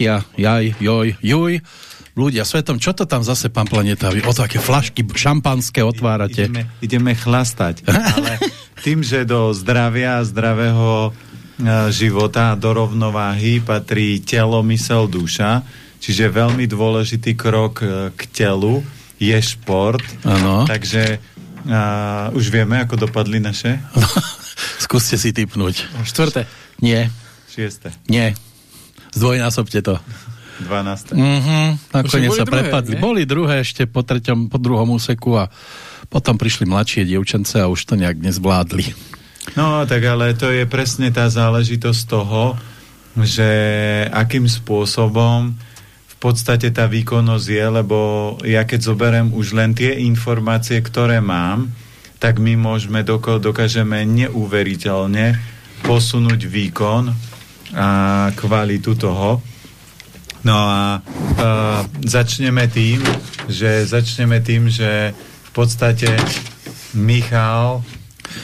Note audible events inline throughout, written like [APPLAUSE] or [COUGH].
Bratia, jaj, joj, juj, ľudia svetom, čo to tam zase, pán Planeta, vy o také flašky šampanské otvárate? Ideme, ideme chlastať, [LAUGHS] ale tým, že do zdravia, zdravého e, života, do rovnováhy patrí telo, mysel, duša, čiže veľmi dôležitý krok e, k telu je šport. Ano. Takže uh, už vieme, ako dopadli naše? [LAUGHS] Skúste si typnúť. Štvrté. Nie. Šieste. Nie. Zdvojnásobte to. 12. Mhm, nakoniec sa druhé, prepadli. nie? Boli druhé ešte po, treťom, po druhom úseku a potom prišli mladšie dievčence a už to nejak nezvládli. No, tak ale to je presne tá záležitosť toho, že akým spôsobom v podstate tá výkonnosť je, lebo ja keď zoberiem už len tie informácie, ktoré mám, tak my môžeme, doko- dokážeme neuveriteľne posunúť výkon a kvalitu toho. No a uh, začneme tým, že začneme tým, že v podstate Michal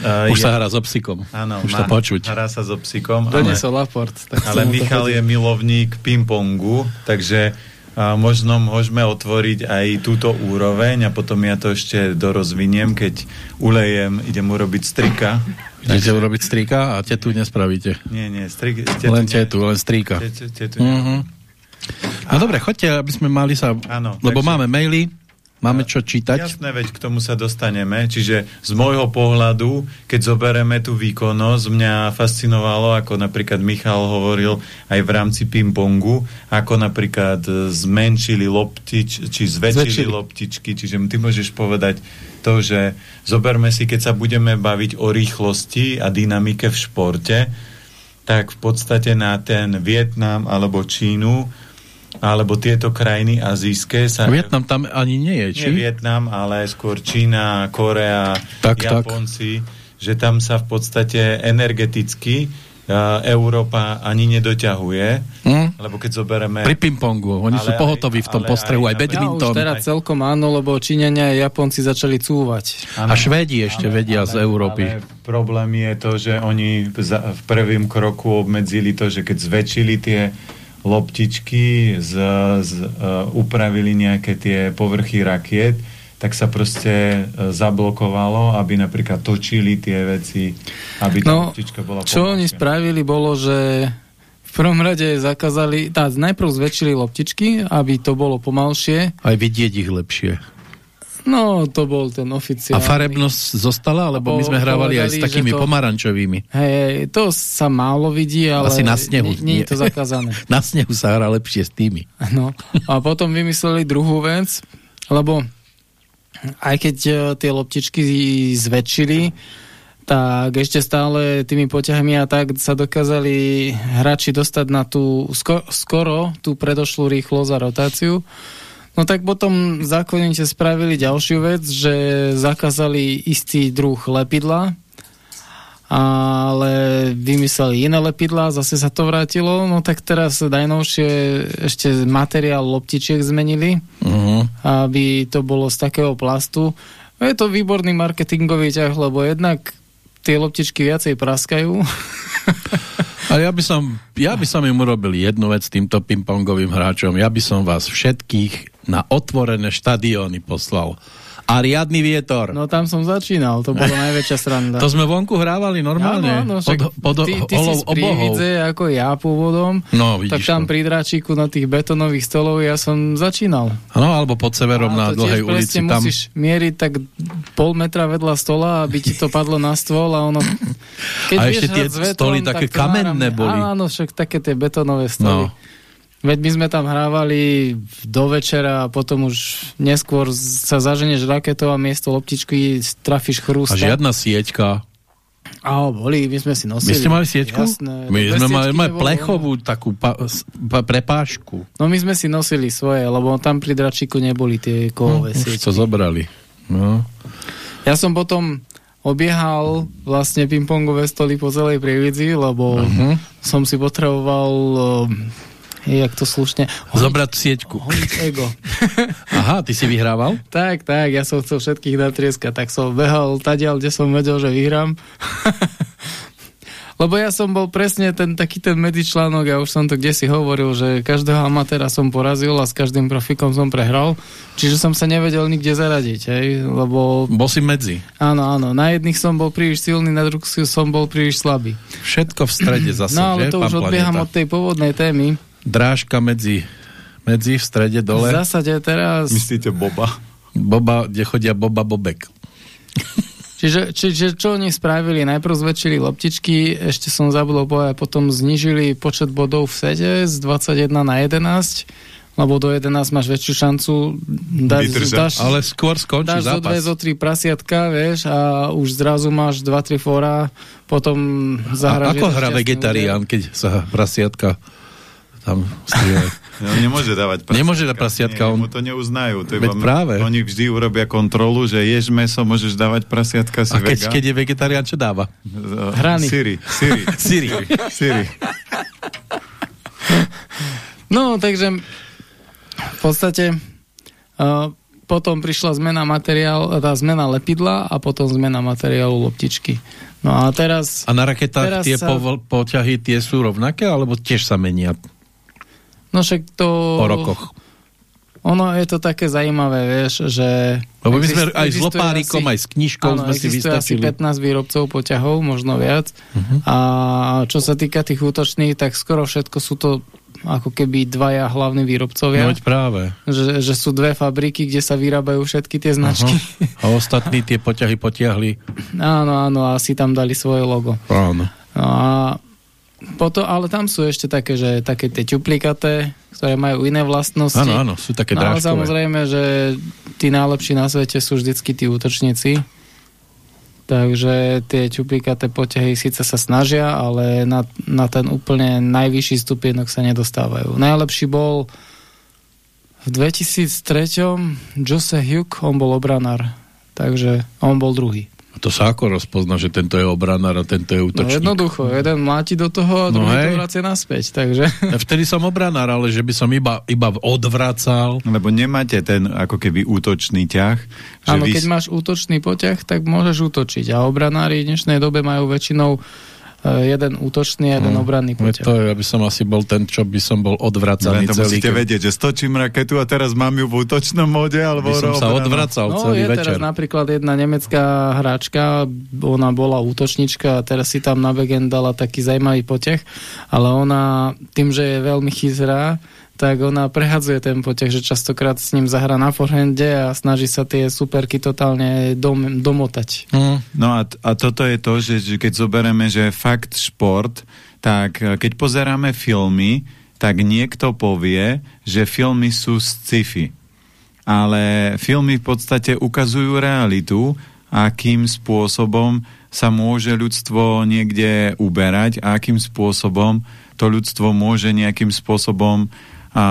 uh, Už sa hrá so psikom. Áno, Už to má- počuť. Hrá sa so psíkom, ale, Donesol Laport. Tak ale to Michal je milovník pingpongu, takže a možno môžeme otvoriť aj túto úroveň a potom ja to ešte dorozviniem, keď ulejem, idem urobiť strika. Idete urobiť strýka a tetu nespravíte. Nie, nie, strik, Len tetu, len strýka. Tetu, tetu, Mhm. No dobre, choďte, aby sme mali sa... Áno, lebo takže- máme maily, máme čo čítať. Jasné, veď k tomu sa dostaneme. Čiže z môjho pohľadu, keď zoberieme tú výkonnosť, mňa fascinovalo, ako napríklad Michal hovoril aj v rámci ping-pongu, ako napríklad e, zmenšili loptič, či zväčšili, Zväčšili. loptičky. Čiže ty môžeš povedať to, že zoberme si, keď sa budeme baviť o rýchlosti a dynamike v športe, tak v podstate na ten Vietnam alebo Čínu alebo tieto krajiny azijské sa... Vietnam tam ani nie je, či? Nie Vietnam, ale skôr Čína, Korea, Tak, tak. Japonci, že tam sa v podstate energeticky uh, Európa ani nedoťahuje, Hm? lebo keď zoberieme... Pri pingpongu. Oni Ale sú aj- pohotoví v tom ale postrehu, aj aj na- Ja už badminton. teraz celkom áno, lebo Číňania a Japonci začali cúvať. A Áno, Švédi ešte vedia z Európy. Ale problém je to, že oni v prvým kroku obmedzili to, že keď zväčšili tie loptičky, z, z, uh, upravili nejaké tie povrchy rakiet, tak sa proste uh, zablokovalo, aby napríklad točili tie veci, aby tá No, loptička bola čo oni pomalšia. spravili bolo, že v prvom rade zakázali, tá, najprv zväčšili loptičky, aby to bolo pomalšie. Aj vidieť ich lepšie. No, to bol ten A oficiálny. farebnosť zostala? Lebo my sme hrávali aj s takými to- pomarančovými. Hej, to sa málo vidí, ale Asi na snehu, nie, nie je to zakázané. [LAUGHS] Na snehu sa hrá lepšie s tými. No. A potom vymysleli druhú vec, lebo aj keď e, tie loptičky zväčšili, tak ešte stále tými poťahmi a tak sa dokázali hráči dostať na tú sko- skoro tú predošlú rýchlosť a rotáciu. No tak potom zákonite spravili ďalšiu vec, že zakázali istý druh lepidla, ale vymysleli iné lepidlá, zase sa to vrátilo, no tak teraz najnovšie ešte materiál loptičiek zmenili, Uh-huh. aby to bolo z takého plastu. Je to výborný marketingový ťah, lebo jednak tie loptičky viacej praskajú. [LAUGHS] A ja by som, ja by som im urobil jednu vec týmto pingpongovým hráčom. Ja by som vás všetkých na otvorené štadióny poslal. A riadny vietor. No tam som začínal, to bola [LAUGHS] najväčšia sranda. To sme vonku hrávali normálne. Áno, áno, pod, pod ty, ty si holou obohou. Prievidze ako ja pôvodom, No, tak vidíš tam to. pri dráčiku na tých betonových stolov ja som začínal. Áno, alebo pod severom na to dlhej ulici. Tam... musíš mieriť tak pol metra vedľa stola, aby ti to [LAUGHS] padlo na stôl a ono... Keď A ešte tie vetrom, stoly tak také to kamenné boli. Áno, však také tie betonové stoly. No. Veď my sme tam hrávali do večera a potom už neskôr sa zaženeš raketou a miesto loptičky trafíš A chrústa. žiadna sieťka. Á, boli, my sme si My nosili. ste mali sieťku? Jasné. My sme mali, mali plechovú takú pa, pa, prepážku. No my sme si nosili svoje, lebo tam pri dračiku neboli tie kovové Už sieťky. to zobrali. No. Ja som potom obiehal vlastne pingpongové stoly po celej prievidzi, lebo Mhm. som si potreboval jak to slušne Zobrať sieťku. hojiť ego. [LAUGHS] Aha, ty si vyhrával? tak, tak, ja som chcel všetkých natrieskať, tak som behal tadiaľ, kde som vedel, že vyhrám. [LAUGHS] Lebo ja som bol presne ten taký ten medzičlánok, ja už som to kde si hovoril, že každého amatéra som porazil a s každým profikom som prehral, čiže som sa nevedel nikde zaradiť, hej, lebo... Bol si medzi. Áno, áno, na jedných som bol príliš silný, na druhých som bol príliš slabý. Všetko v strede zase, No ale že, to už odbieham od tej pôvodnej témy. Drážka medzi, medzi v strede dole. V zásade teraz... Myslíte Boba? Boba, kde chodia Boba Bobek. Čiže, čiže čo oni spravili? Najprv zväčšili loptičky, ešte som zabudol povedať, potom znižili počet bodov v sete z 21 na 11, lebo do 11 máš väčšiu šancu dať, dáš, ale skôr skončí dáš zápas. Dáš zo 2, zo 3 prasiatka, vieš, a už zrazu máš 2-3 fóra, potom zahraš... A ako hra vegetarián, keď sa prasiatka tam strieľajú? [LAUGHS] No, nemôže dávať prasiatka. Nemôže dať prasiatka. Nie, on... mu to neuznajú. To Veď práve. Oni vždy urobia kontrolu, že ješ meso, môžeš dávať prasiatka, si A keď, vega. keď je vegetarián, čo dáva? Hrany. Siri. Siri. [LAUGHS] Siri. Siri. No, takže v podstate uh, potom prišla zmena materiál, tá zmena lepidla a potom zmena materiálu loptičky. No a teraz... A na raketách tie sa... po, poťahy tie sú rovnaké, alebo tiež sa menia no však to... po rokoch? Ono je to také zaujímavé, vieš, že... Lebo my sme aj s lopárikom, asi, aj s knižkou áno, sme si vystačili. asi 15 výrobcov poťahov, možno viac. Uh Mhm. -huh. A čo sa týka tých útočných, tak skoro všetko sú to ako keby dvaja hlavní výrobcovia. No práve. Že, že sú dve fabriky, kde sa vyrábajú všetky tie značky. Aha. A ostatní tie poťahy potiahli. áno, áno, a si tam dali svoje logo. Áno. No a potom, ale tam sú ešte také, že také tie ťuplikaté, ktoré majú iné vlastnosti. Áno, áno, sú také no, ale samozrejme, že tí najlepší na svete sú vždycky tí útočníci. Takže tie ťuplikaté poťahy síce sa snažia, ale na, na ten úplne najvyšší stupienok sa nedostávajú. Najlepší bol v 2003 Jose Hugh, on bol obranár. Takže on bol druhý. A to sa ako rozpozná, že tento je obranár a tento je No útočník? jednoducho, jeden mláti do toho a No druhý hej. to vracia naspäť, takže... Ja Vtedy som obranár, ale že by som iba, iba odvracal. Lebo nemáte ten ako keby útočný ťah. Áno, vy... keď máš útočný poťah, tak môžeš útočiť. A obranári v dnešnej dobe majú väčšinou jeden útočný a jeden No, obranný poťah. to ja by som asi bol ten, čo by som bol odvracaný Len to celý. musíte vedieť, že stočím raketu a teraz mám ju v útočnom móde, alebo by som sa odvracal No celý je večer. teraz napríklad jedna nemecká hráčka, ona bola útočnička a teraz si tam na backend dala taký zajímavý poťah, ale ona tým, že je veľmi chytrá, tak ona prehadzuje ten poťah, že častokrát s ním zahra na forehande a snaží sa tie superky totálne dom, domotať. Hm. No a, a toto je to, že, že keď zoberieme, že fakt šport, tak e, keď pozeráme filmy, tak niekto povie, že filmy sú sci-fi. Ale filmy v podstate ukazujú realitu, akým spôsobom sa môže ľudstvo niekde uberať a akým spôsobom to ľudstvo môže nejakým spôsobom a,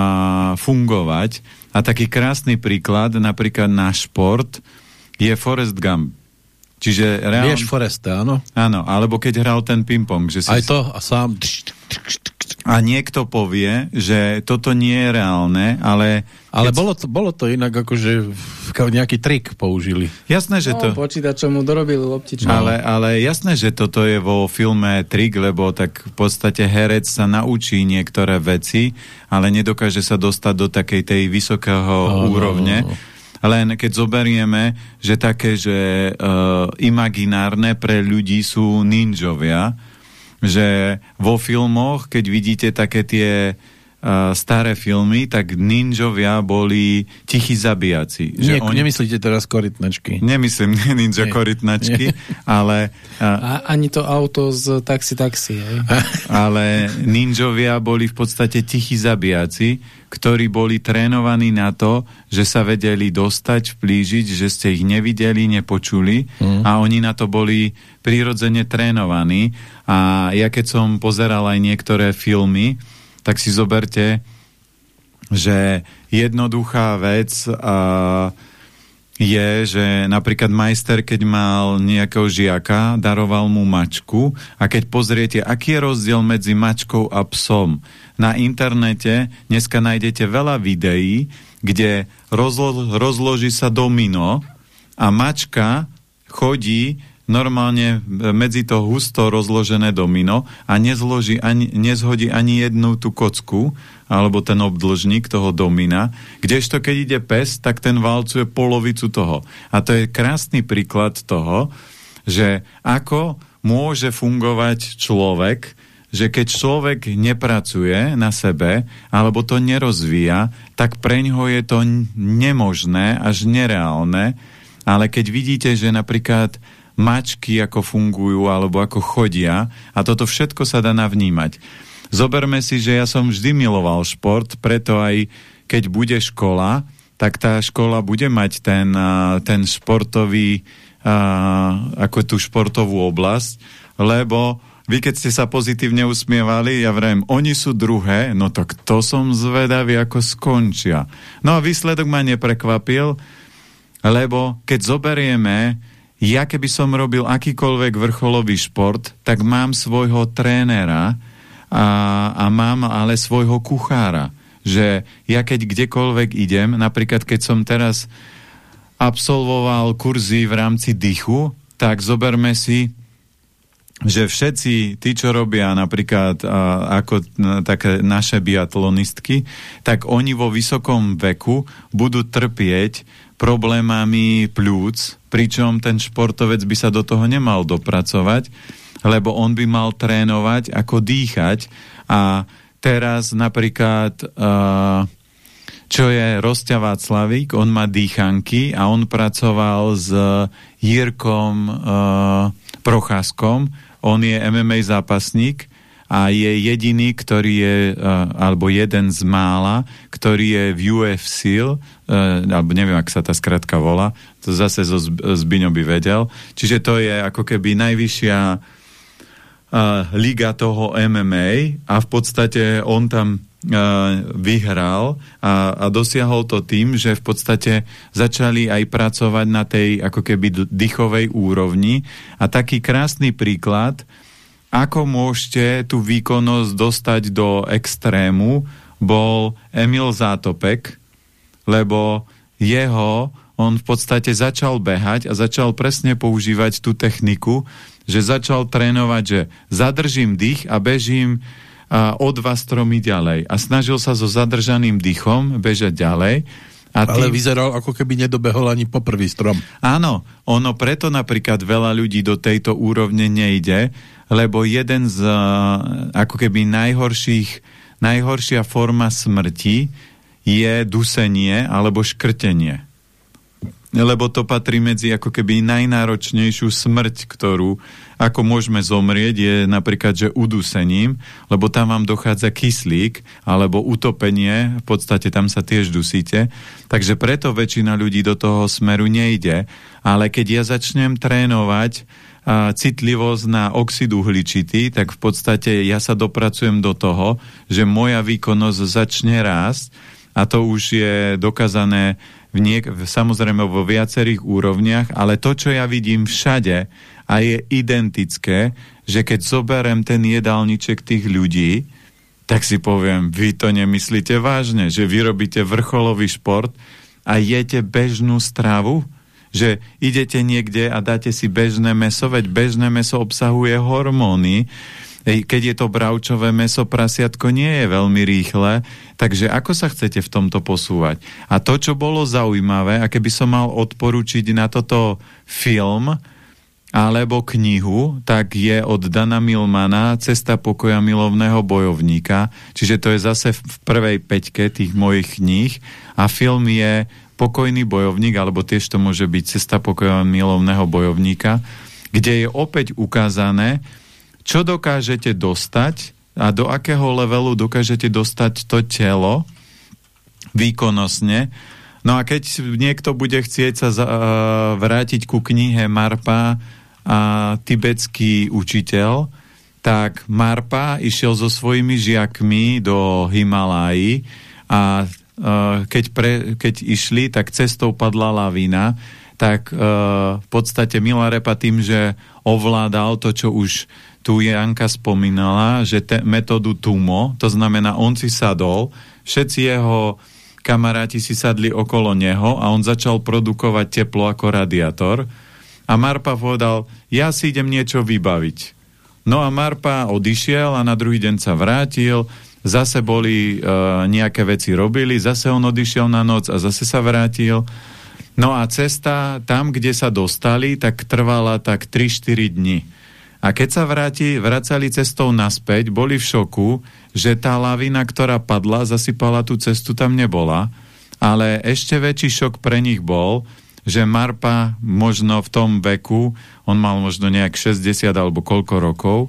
fungovať. A taký krásny príklad, napríklad na šport, je Forrest Gump. Čiže reálne... Vieš Foresta, áno? Áno, alebo keď hral ten ping-pong. Že si... Aj to a sám... A niekto povie, že toto nie je reálne, ale... Ale keď- bolo to, bolo to inak akože nejaký trik použili. Jasné, že to... No, počítačom mu dorobili loptičku. Ale, ale jasné, že toto je vo filme trik, lebo tak v podstate herec sa naučí niektoré veci, ale nedokáže sa dostať do takej tej vysokého Áno, úrovne. áno. Len keď zoberieme, že také, že uh, imaginárne pre ľudí sú ninjovia, že vo filmoch, keď vidíte také tie staré filmy, tak ninjovia boli tichí zabíjaci. Nie, oni- Nemyslíte teraz korytnačky? Nemyslím [LAUGHS] nie ninja Nie. korytnačky, ale, a, A ani to auto z Taxi Taxi. Hej. [LAUGHS] ale ninjovia boli v podstate tichí zabíjaci, ktorí boli trénovaní na to, že sa vedeli dostať, vplížiť, že ste ich nevideli, nepočuli Mm. a oni na to boli prirodzene trénovaní. A ja keď som pozeral aj niektoré filmy, tak si zoberte, že jednoduchá vec a je, že napríklad majster, keď mal nejakého žiaka, daroval mu mačku a keď pozriete, aký je rozdiel medzi mačkou a psom. Na internete dneska nájdete veľa videí, kde rozlo- rozloží sa domino a mačka chodí normálne medzi to husto rozložené domino a nezloží ani, nezhodí ani jednu tú kocku, alebo ten obdlžník toho domina, kdežto keď ide pes, tak ten valcuje polovicu toho. A to je krásny príklad toho, že ako môže fungovať človek, že keď človek nepracuje na sebe alebo to nerozvíja, tak pre ňoho je to nemožné až nereálne, ale keď vidíte, že napríklad mačky ako fungujú alebo ako chodia a toto všetko sa dá navnímať. Zoberme si, že ja som vždy miloval šport, preto aj keď bude škola, tak tá škola bude mať ten, ten športový, ako tú športovú oblasť, lebo vy keď ste sa pozitívne usmievali, ja vrem, oni sú druhé, no tak to som zvedavý, ako skončia. No a výsledok ma neprekvapil, lebo keď zoberieme, ja keby som robil akýkoľvek vrcholový šport, tak mám svojho trénera a, a mám ale svojho kuchára. Že ja keď kdekoľvek idem, napríklad keď som teraz absolvoval kurzy v rámci dychu, tak zoberme si, že všetci tí, čo robia napríklad a, ako také naše biatlonistky, tak oni vo vysokom veku budú trpieť problémami plúc, pričom ten športovec by sa do toho nemal dopracovať, lebo on by mal trénovať, ako dýchať. A teraz napríklad uh, čo je Rostia Václavík, on má dýchanky a on pracoval s Jirkom uh, Procházkom, on je MMA zápasník a je jediný, ktorý je, uh, alebo jeden z mála, ktorý je v UFC, alebo neviem, ak sa tá skratka volá, to zase zo Zbyňo by vedel. Čiže to je ako keby najvyššia uh, liga toho MMA a v podstate on tam vyhral a, a dosiahol to tým, že v podstate začali aj pracovať na tej ako keby dychovej úrovni a taký krásny príklad, ako môžete tú výkonnosť dostať do extrému, bol Emil Zátopek, lebo jeho, on v podstate začal behať a začal presne používať tú techniku, že začal trénovať, že zadržím dých a bežím a o dva stromy ďalej. A snažil sa so zadržaným dýchom bežať ďalej. A tým... Ale vyzeral, ako keby nedobehol ani po prvý strom. Áno, ono preto napríklad veľa ľudí do tejto úrovne nejde, lebo jeden z ako keby najhorších, najhoršia forma smrti je dusenie alebo škrtenie lebo to patrí medzi ako keby najnáročnejšiu smrť, ktorú ako môžeme zomrieť, je napríklad, že udusením, lebo tam vám dochádza kyslík, alebo utopenie, v podstate tam sa tiež dusíte. Takže preto väčšina ľudí do toho smeru nejde. Ale keď ja začnem trénovať a, citlivosť na oxid uhličitý, tak v podstate ja sa dopracujem do toho, že moja výkonnosť začne rásť a to už je dokázané v niek- samozrejme vo viacerých úrovniach, ale to, čo ja vidím všade a je identické, že keď zoberem ten jedálniček tých ľudí, tak si poviem, vy to nemyslíte vážne, že vy robíte vrcholový šport a jete bežnú stravu, že idete niekde a dáte si bežné meso, veď bežné meso obsahuje hormóny, keď je to bravčové meso, prasiatko nie je veľmi rýchle, takže ako sa chcete v tomto posúvať? A to, čo bolo zaujímavé, a keby som mal odporučiť na toto film, alebo knihu, tak je od Dana Milmana Cesta pokoja milovného bojovníka, čiže to je zase v prvej peťke tých mojich kníh a film je Pokojný bojovník, alebo tiež to môže byť Cesta pokoja milovného bojovníka, kde je opäť ukázané, čo dokážete dostať a do akého levelu dokážete dostať to telo výkonnostne. No a keď niekto bude chcieť sa uh, vrátiť ku knihe Marpa a tibetský učiteľ, tak Marpa išiel so svojimi žiakmi do Himalají a uh, keď, pre, keď išli, tak cestou padla lavína, tak uh, v podstate Milarepa tým, že ovládal to, čo už tu Janka spomínala, že te, metódu TUMO, to znamená, on si sadol, všetci jeho kamaráti si sadli okolo neho a on začal produkovať teplo ako radiátor a Marpa povedal, ja si idem niečo vybaviť. No a Marpa odišiel a na druhý deň sa vrátil, zase boli e, nejaké veci robili, zase on odišiel na noc a zase sa vrátil. No a cesta tam, kde sa dostali, tak trvala tak 3-4 dni. A keď sa vráti, vracali cestou naspäť, boli v šoku, že tá lavina, ktorá padla, zasypala tú cestu, tam nebola. Ale ešte väčší šok pre nich bol, že Marpa možno v tom veku, on mal možno nejak 60 alebo koľko rokov,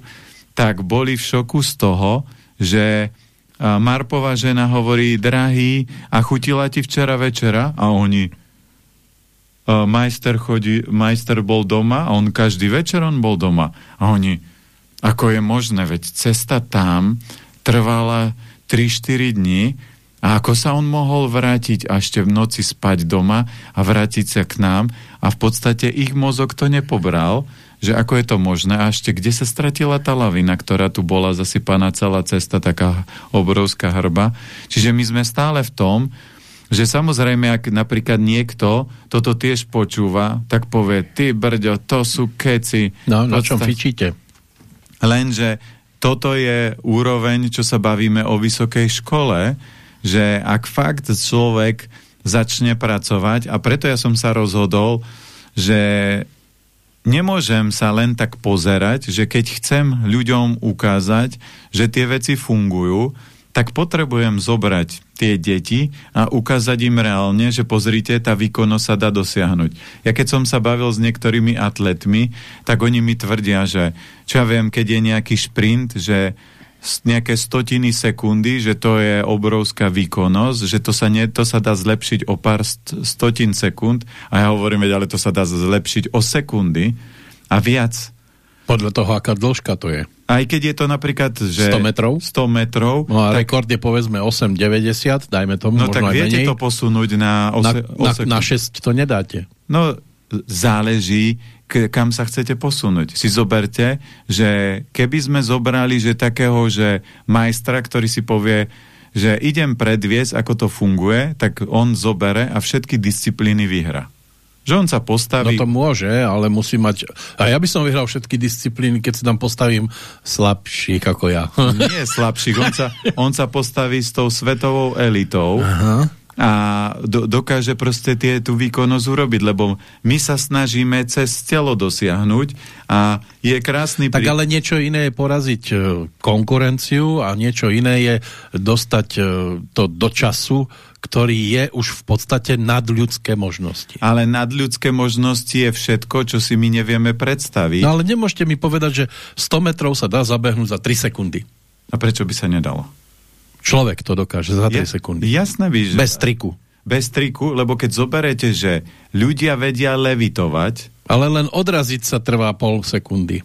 tak boli v šoku z toho, že Marpová žena hovorí, drahý, a chutila ti včera večera? A oni, majster, chodí, majster bol doma a on každý večer on bol doma. A oni, ako je možné, veď cesta tam trvala 3-4 dní a ako sa on mohol vrátiť a ešte v noci spať doma a vrátiť sa k nám a v podstate ich mozog to nepobral, že ako je to možné a ešte kde sa stratila tá lavina, ktorá tu bola zasypaná celá cesta, taká obrovská hrba. Čiže my sme stále v tom, že samozrejme, ak napríklad niekto toto tiež počúva, tak povie, ty brďo, to sú keci. No, na čom fičíte? Lenže toto je úroveň, čo sa bavíme o vysokej škole, že ak fakt človek začne pracovať, a preto ja som sa rozhodol, že nemôžem sa len tak pozerať, že keď chcem ľuďom ukázať, že tie veci fungujú, tak potrebujem zobrať tie deti a ukázať im reálne, že pozrite, tá výkonnosť sa dá dosiahnuť. Ja keď som sa bavil s niektorými atletmi, tak oni mi tvrdia, že čo ja viem, keď je nejaký šprint, že nejaké stotiny sekundy, že to je obrovská výkonnosť, že to sa, nie, to sa dá zlepšiť o pár st stotín sekúnd a ja hovorím, ale to sa dá zlepšiť o sekundy a viac. Podľa toho, aká dĺžka to je. Aj keď je to napríklad, že... 100 metrov? 100 metrov. No a tak, rekord je povedzme 8,90, dajme tomu, No tak viete menej. to posunúť na, ose, na, na, na 6 to nedáte. No záleží, kam sa chcete posunúť. Si zoberte, že keby sme zobrali, že takého, že majstra, ktorý si povie, že idem predviesť, ako to funguje, tak on zobere a všetky disciplíny vyhra. Že on sa postaví... No to môže, ale musí mať... A ja by som vyhral všetky disciplíny, keď si tam postavím slabších ako ja. [LAUGHS] Nie slabších, on sa, on sa postaví s tou svetovou elitou. Aha a do, dokáže proste tie, tú výkonnosť urobiť, lebo my sa snažíme cez telo dosiahnuť a je krásny... Tak pri... ale niečo iné je poraziť e, konkurenciu a niečo iné je dostať e, to do času, ktorý je už v podstate nadľudské možnosti. Ale nadľudské možnosti je všetko, čo si my nevieme predstaviť. No ale nemôžete mi povedať, že 100 metrov sa dá zabehnúť za 3 sekundy. A prečo by sa nedalo? Človek to dokáže za 3 ja, sekundy. Jasné by, že... Bez triku. Bez triku, lebo keď zoberete, že ľudia vedia levitovať... Ale len odraziť sa trvá pol sekundy.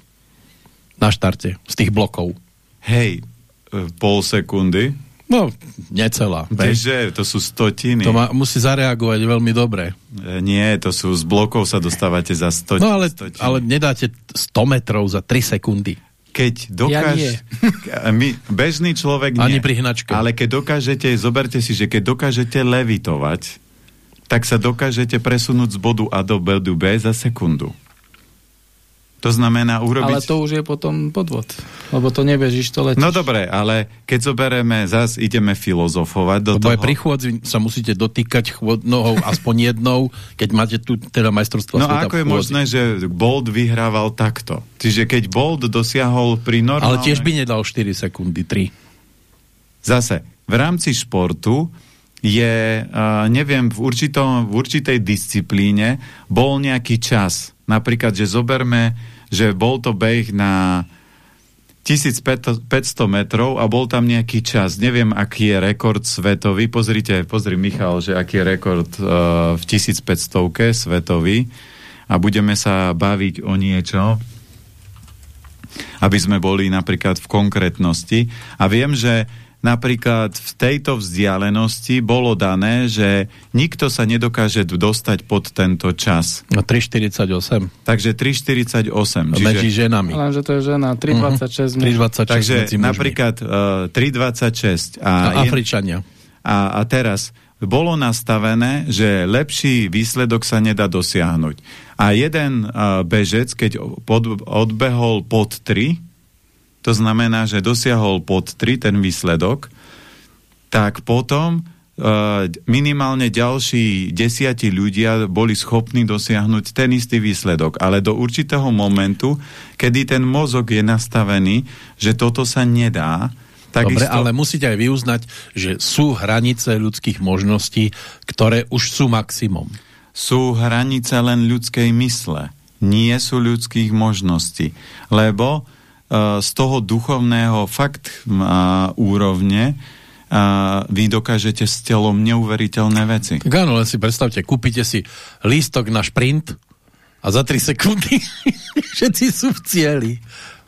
Na štarte, z tých blokov. Hej, e, pol sekundy? No, necelá. Kdeže, to sú stotiny. To má, musí zareagovať veľmi dobre. E, nie, to sú z blokov sa dostávate za stotiny. No ale, ale nedáte 100 metrov za 3 sekundy keď dokáž... Ja [LAUGHS] my, bežný človek nie. Ani pri hnačke. Ale keď dokážete, zoberte si, že keď dokážete levitovať, tak sa dokážete presunúť z bodu A do bodu B za sekundu. To znamená urobiť... Ale to už je potom podvod, lebo to nebežíš, to letíš. No dobre, ale keď zoberieme, zás ideme filozofovať do lebo toho... aj pri chôdzi sa musíte dotýkať chôd, nohou aspoň jednou, keď máte tu teda majstrovstvo No ako je možné, že Bolt vyhrával takto? Čiže keď Bolt dosiahol pri normálnej... Ale tiež by nedal 4 sekundy, 3. Zase, v rámci športu je, uh, neviem, v, určitom, v určitej disciplíne bol nejaký čas. Napríklad, že zoberme že bol to beh na 1500 metrov a bol tam nejaký čas. Neviem, aký je rekord svetový. Pozrite, pozri Michal, že aký je rekord uh, v 1500 svetový a budeme sa baviť o niečo, aby sme boli napríklad v konkrétnosti. A viem, že napríklad v tejto vzdialenosti bolo dané, že nikto sa nedokáže dostať pod tento čas. No 3,48. Takže 3,48. Medzi ženami. Lenže to je žena, 3,26. Uh -huh. 3,26 Takže napríklad uh, 3,26. A, a Afričania. A, a teraz bolo nastavené, že lepší výsledok sa nedá dosiahnuť. A jeden uh, bežec, keď pod, odbehol pod 3, to znamená, že dosiahol pod 3 ten výsledok, tak potom uh, minimálne ďalší desiatí ľudia boli schopní dosiahnuť ten istý výsledok. Ale do určitého momentu, kedy ten mozog je nastavený, že toto sa nedá, Takisto... Dobre, ale musíte aj vyuznať, že sú hranice ľudských možností, ktoré už sú maximum. Sú hranice len ľudskej mysle. Nie sú ľudských možností. Lebo z toho duchovného fakt uh, úrovne uh, vy dokážete s telom neuveriteľné veci. Tak áno, len si predstavte, kúpite si lístok na šprint a za 3 sekundy [LAUGHS] všetci sú v cieli.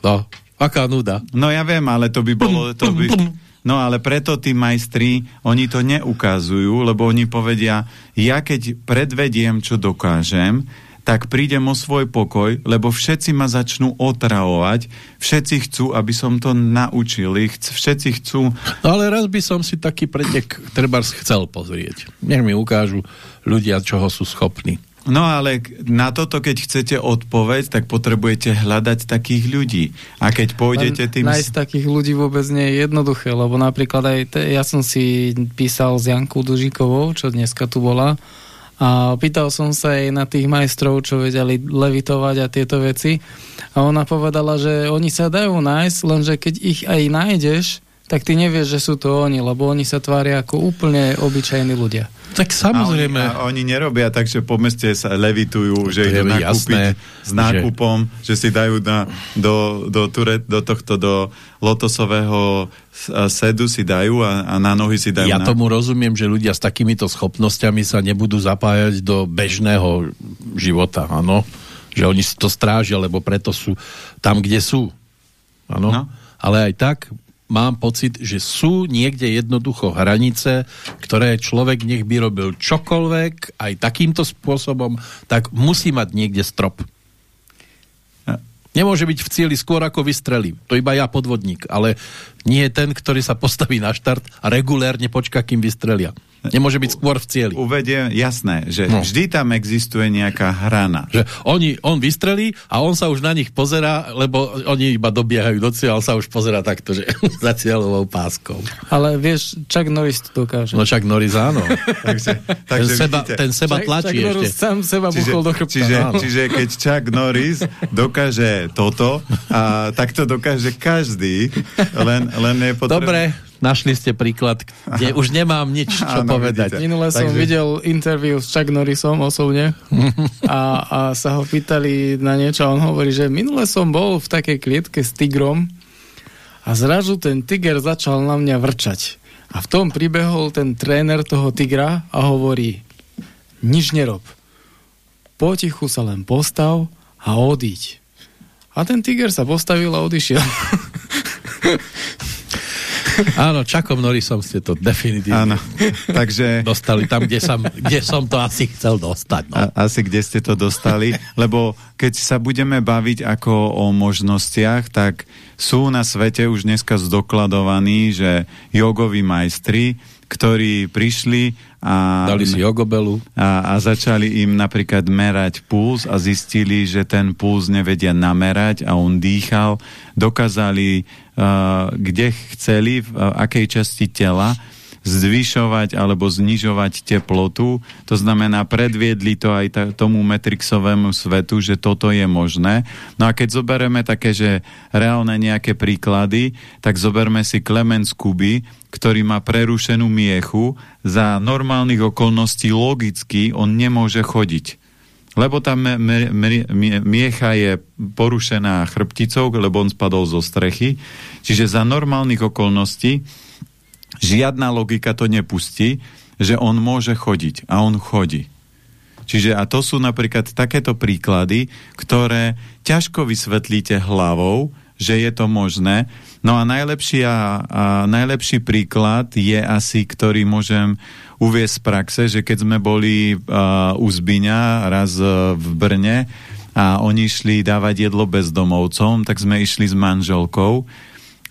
No, Aká nuda. No ja viem, ale to by bolo... To by... No ale preto tí majstri, oni to neukazujú, lebo oni povedia, ja keď predvediem, čo dokážem, tak prídem o svoj pokoj, lebo všetci ma začnú otravovať, všetci chcú, aby som to naučil, všetci chcú... No ale raz by som si taký pretek treba chcel pozrieť. Nech mi ukážu ľudia, čoho sú schopní. No ale na toto, keď chcete odpoveď, tak potrebujete hľadať takých ľudí. A keď pôjdete tým... Nájsť takých ľudí vôbec nie je jednoduché, lebo napríklad aj te, ja som si písal s Jankou Dužikovou, čo dneska tu bola, a pýtal som sa aj na tých majstrov, čo vedeli levitovať a tieto veci. A ona povedala, že oni sa dajú nájsť, lenže keď ich aj nájdeš, tak ty nevieš, že sú to oni, lebo oni sa tvária ako úplne obyčajní ľudia. Tak samozrejme. A oni, a oni nerobia tak, že po meste sa levitujú, že idú nakúpiť jasné, s nákupom, že... že si dajú na, do, do, ture, do tohto, do lotosového sedu si dajú a, a na nohy si dajú. Ja na... tomu rozumiem, že ľudia s takýmito schopnosťami sa nebudú zapájať do bežného života, áno. Že oni si to strážia, lebo preto sú tam, kde sú. Áno. No. Ale aj tak mám pocit, že sú niekde jednoducho hranice, ktoré človek nech by robil čokoľvek, aj takýmto spôsobom, tak musí mať niekde strop. Nemôže byť v cieli skôr ako vystrelí. To iba ja podvodník, ale nie je ten, ktorý sa postaví na štart a regulérne počká, kým vystrelia. Nemôže byť skôr v cieli. Uvedie, jasné, že no. vždy tam existuje nejaká hrana. Že oni, on vystrelí a on sa už na nich pozera, lebo oni iba dobiehajú do cieľa, sa už pozera takto, že [LAUGHS] za cieľovou páskou. Ale vieš, Chuck Norris to dokáže. No Chuck Norris áno. [LAUGHS] takže, takže ten, seba, ten seba Chuck, tlačí Chuck ešte. sám seba čiže, do chrbta. Čiže, čiže keď Chuck Norris dokáže toto, a tak to dokáže každý, len, len je potrebné... Dobre, Našli ste príklad, kde už nemám nič čo Áno, povedať. Vidíte. Minule som Takže... videl interviu s Chuck Norrisom osobne a, a sa ho pýtali na niečo a on hovorí, že minule som bol v takej klietke s tigrom a zrazu ten tiger začal na mňa vrčať. A v tom pribehol ten tréner toho tigra a hovorí nič nerob. Potichu sa len postav a odíď. A ten tiger sa postavil a odišiel. [LAUGHS] Áno, Čakom Norrisom ste to definitívne Áno. Takže... dostali tam, kde som, kde som to asi chcel dostať. No. A, asi kde ste to dostali, lebo keď sa budeme baviť ako o možnostiach, tak sú na svete už dneska zdokladovaní, že jogoví majstri, ktorí prišli a, Dali si jogobelu. A, a začali im napríklad merať puls a zistili, že ten puls nevedia namerať a on dýchal. Dokázali, kde chceli, v akej časti tela zvyšovať alebo znižovať teplotu. To znamená, predviedli to aj tomu metrixovému svetu, že toto je možné. No a keď zoberieme také, že reálne nejaké príklady, tak zoberme si Clemens Kuby, ktorý má prerušenú miechu. Za normálnych okolností logicky on nemôže chodiť lebo tam miecha je porušená chrbticou, lebo on spadol zo strechy. Čiže za normálnych okolností žiadna logika to nepustí, že on môže chodiť a on chodí. Čiže a to sú napríklad takéto príklady, ktoré ťažko vysvetlíte hlavou, že je to možné. No a najlepší, a, a najlepší príklad je asi, ktorý môžem uviesť z praxe, že keď sme boli uh, u Zbyňa raz uh, v Brne a oni išli dávať jedlo bezdomovcom, tak sme išli s manželkou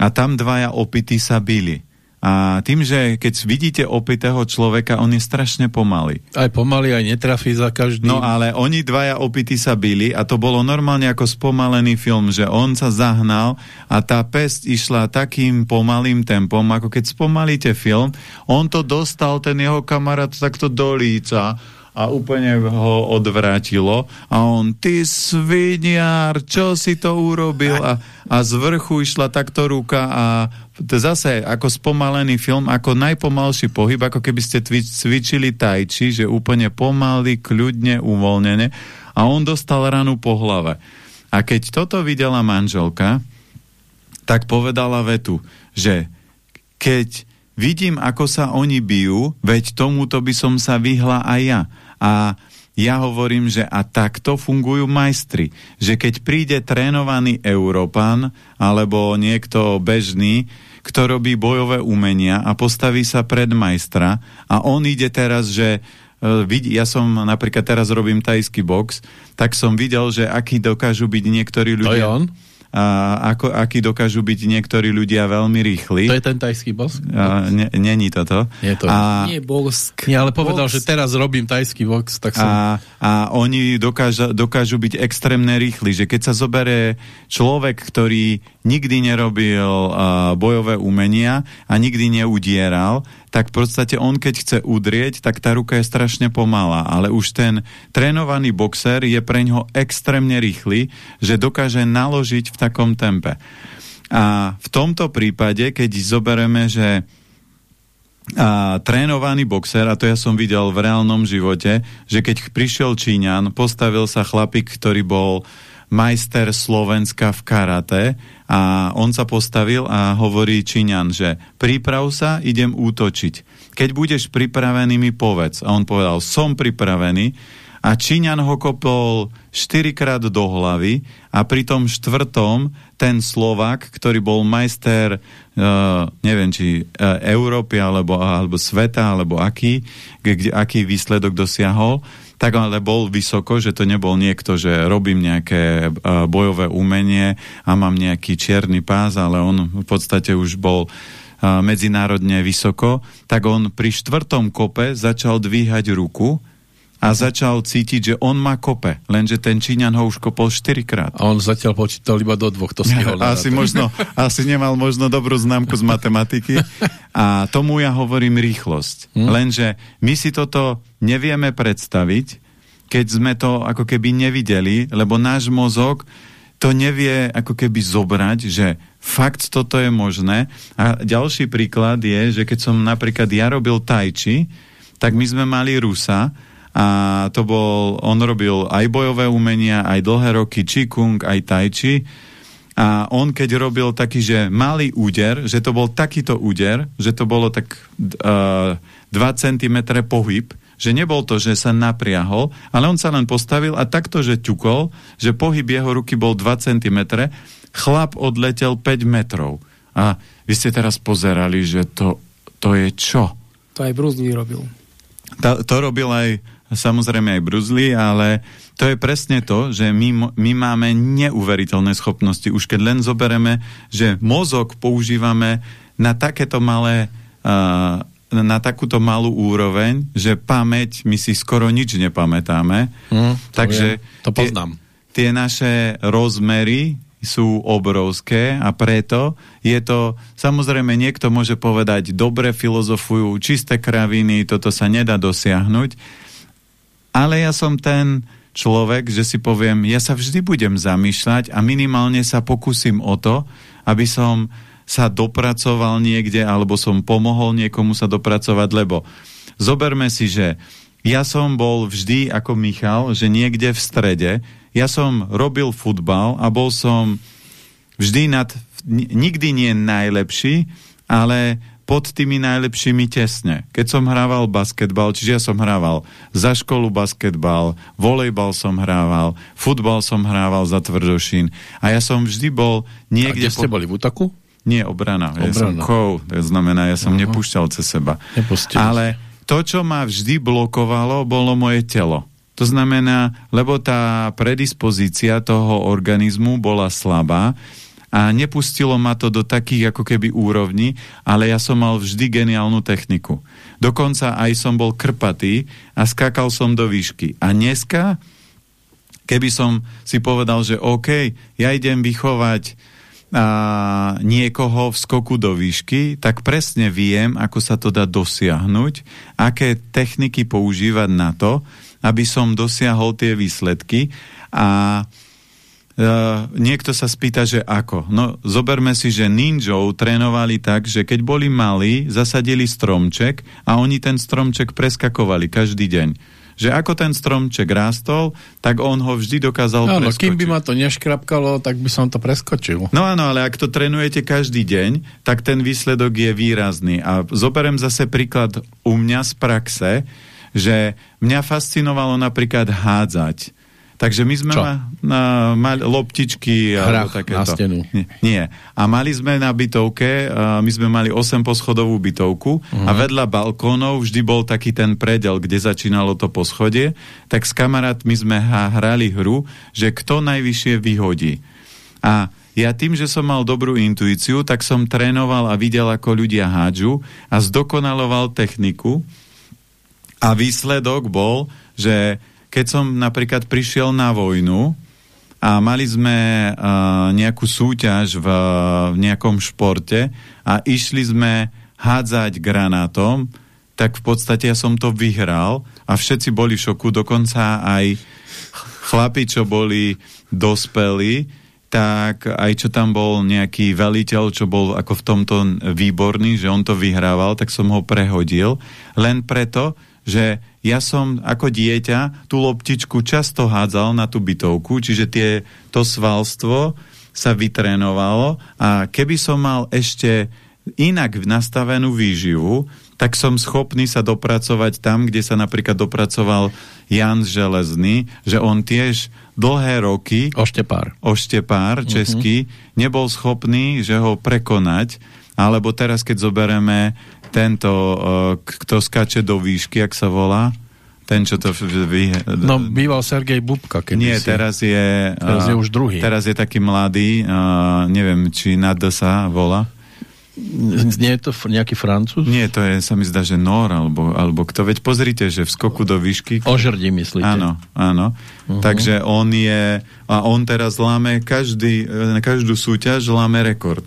a tam dvaja opity sa byli. A tým, že keď vidíte opitého človeka, on je strašne pomalý. Aj pomaly, aj netrafí za každým. No ale oni dvaja opity sa byli a to bolo normálne ako spomalený film, že on sa zahnal a tá pest išla takým pomalým tempom, ako keď spomalíte film, on to dostal, ten jeho kamarát, takto do líca a úplne ho odvrátilo a on, ty sviniar, čo si to urobil? A, a z vrchu išla takto ruka a zase ako spomalený film, ako najpomalší pohyb, ako keby ste cvičili tajči, že úplne pomaly, kľudne, uvoľnene a on dostal ranu po hlave. A keď toto videla manželka, tak povedala vetu, že keď vidím, ako sa oni bijú, veď tomuto by som sa vyhla aj ja. A ja hovorím, že a takto fungujú majstri. Že keď príde trénovaný Európan alebo niekto bežný, kto robí bojové umenia a postaví sa pred majstra a on ide teraz, že e, ja som napríklad teraz robím tajský box, tak som videl, že akí dokážu byť niektorí ľudia... To je on? A ako, akí dokážu byť niektorí ľudia veľmi rýchli. To je ten tajský bosk? Není toto. Nie, to a, nie bosk. Nie, ale povedal, box. že teraz robím tajský box, tak som... A, a oni dokážu, dokážu byť extrémne rýchli, že keď sa zoberie človek, ktorý nikdy nerobil uh, bojové umenia a nikdy neudieral, tak v podstate on keď chce udrieť, tak tá ruka je strašne pomalá, ale už ten trénovaný boxer je pre ňoho extrémne rýchly, že dokáže naložiť v takom tempe. A v tomto prípade, keď zobereme, že a trénovaný boxer, a to ja som videl v reálnom živote, že keď prišiel Číňan, postavil sa chlapík, ktorý bol majster Slovenska v karate a on sa postavil a hovorí Číňan, že priprav sa, idem útočiť. Keď budeš pripravený, mi povedz. A on povedal, som pripravený. A Číňan ho kopol štyrikrát do hlavy a pri tom štvrtom ten Slovak, ktorý bol majster, uh, neviem, či uh, Európy alebo, alebo sveta, alebo aký, kde, aký výsledok dosiahol, tak ale bol vysoko, že to nebol niekto, že robím nejaké uh, bojové umenie a mám nejaký čierny pás, ale on v podstate už bol uh, medzinárodne vysoko, tak on pri štvrtom kope začal dvíhať ruku a začal cítiť, že on má kope, lenže ten Číňan ho už kopol 4 krát. A on zatiaľ počítal iba do dvoch, to stihol. [LAUGHS] asi, možno, asi nemal možno dobrú známku z matematiky. A tomu ja hovorím rýchlosť. Hmm. Lenže my si toto nevieme predstaviť, keď sme to ako keby nevideli, lebo náš mozog to nevie ako keby zobrať, že fakt toto je možné. A ďalší príklad je, že keď som napríklad ja robil tajči, tak my sme mali Rusa, a to bol, on robil aj bojové umenia, aj dlhé roky Qigong, aj Tai Chi a on keď robil taký, že malý úder, že to bol takýto úder, že to bolo tak uh, 2 cm pohyb, že nebol to, že sa napriahol, ale on sa len postavil a takto, že ťukol, že pohyb jeho ruky bol 2 cm, chlap odletel 5 metrov. A vy ste teraz pozerali, že to, to je čo? To aj Bruce Lee robil. To, to robil aj samozrejme aj bruzli, ale to je presne to, že my, my máme neuveriteľné schopnosti. Už keď len zobereme, že mozog používame na takéto malé uh, na takúto malú úroveň, že pamäť, my si skoro nič nepamätáme. Mm, to Takže je, to poznám. Tie, tie naše rozmery sú obrovské a preto je to, samozrejme niekto môže povedať, dobre filozofujú, čisté kraviny, toto sa nedá dosiahnuť, ale ja som ten človek, že si poviem, ja sa vždy budem zamýšľať a minimálne sa pokúsim o to, aby som sa dopracoval niekde, alebo som pomohol niekomu sa dopracovať, lebo zoberme si, že ja som bol vždy ako Michal, že niekde v strede, ja som robil futbal a bol som vždy nad, nikdy nie najlepší, ale pod tými najlepšími tesne. Keď som hrával basketbal, čiže ja som hrával za školu basketbal, volejbal som hrával, futbal som hrával za Tvrdošín a ja som vždy bol niekde... A kde ste po... boli? V útoku? Nie, obrana. obrana. Ja som kov, to znamená, ja som -huh. nepúšťal cez seba. Nepustil. Ale to, čo ma vždy blokovalo, bolo moje telo. To znamená, lebo tá predispozícia toho organizmu bola slabá, a nepustilo ma to do takých ako keby úrovní, ale ja som mal vždy geniálnu techniku. Dokonca aj som bol krpatý a skákal som do výšky. A dneska, keby som si povedal, že OK, ja idem vychovať a, niekoho v skoku do výšky, tak presne viem, ako sa to dá dosiahnuť, aké techniky používať na to, aby som dosiahol tie výsledky a Uh, niekto sa spýta, že ako. No, zoberme si, že ninjov trénovali tak, že keď boli malí, zasadili stromček a oni ten stromček preskakovali každý deň. Že ako ten stromček rástol, tak on ho vždy dokázal no, preskočiť. kým by ma to neškrapkalo, tak by som to preskočil. No áno, ale ak to trénujete každý deň, tak ten výsledok je výrazný. A zoberiem zase príklad u mňa z praxe, že mňa fascinovalo napríklad hádzať Takže my sme ma, na, mali loptičky Hrach takéto. na stenu. Nie, nie. A mali sme na bytovke, uh, my sme mali 8 poschodovú bytovku uh-huh. a mhm. vedľa balkónov vždy bol taký ten predel, kde začínalo to poschodie. Tak s kamarátmi sme hrali hru, že kto najvyššie vyhodí. A ja tým, že som mal dobrú intuíciu, tak som trénoval a videl, ako ľudia hádžu a zdokonaloval techniku a výsledok bol, že keď som napríklad prišiel na vojnu a mali sme uh, nejakú súťaž v, v nejakom športe a išli sme hádzať granátom, tak v podstate ja som to vyhral a všetci boli v šoku, dokonca aj chlapi, čo boli dospelí, tak aj čo tam bol nejaký veliteľ, čo bol ako v tomto výborný, že on to vyhrával, tak som ho prehodil, len preto, že ja som ako dieťa tú loptičku často hádzal na tú bytovku, čiže tie, to svalstvo sa vytrénovalo a keby som mal ešte inak nastavenú výživu, tak som schopný sa dopracovať tam, kde sa napríklad dopracoval Jan Železný, že on tiež dlhé roky oštepár, oštepár český, uh -huh. nebol schopný, že ho prekonať, alebo teraz, keď zobereme tento, uh, kto skače do výšky, ak sa volá, ten, čo to vy... No, býval Sergej Bubka, keby Nie, si. teraz je... Teraz je už druhý. Teraz je taký mladý, uh, neviem, či nad sa volá. Nie je to nejaký francúz? Nie, to je, sa mi zdá, že Nor, alebo, alebo kto, veď pozrite, že v skoku do výšky... Ožrdi, myslíte? Áno, áno. Uh -huh. Takže on je, a on teraz láme každý, každú súťaž láme rekord.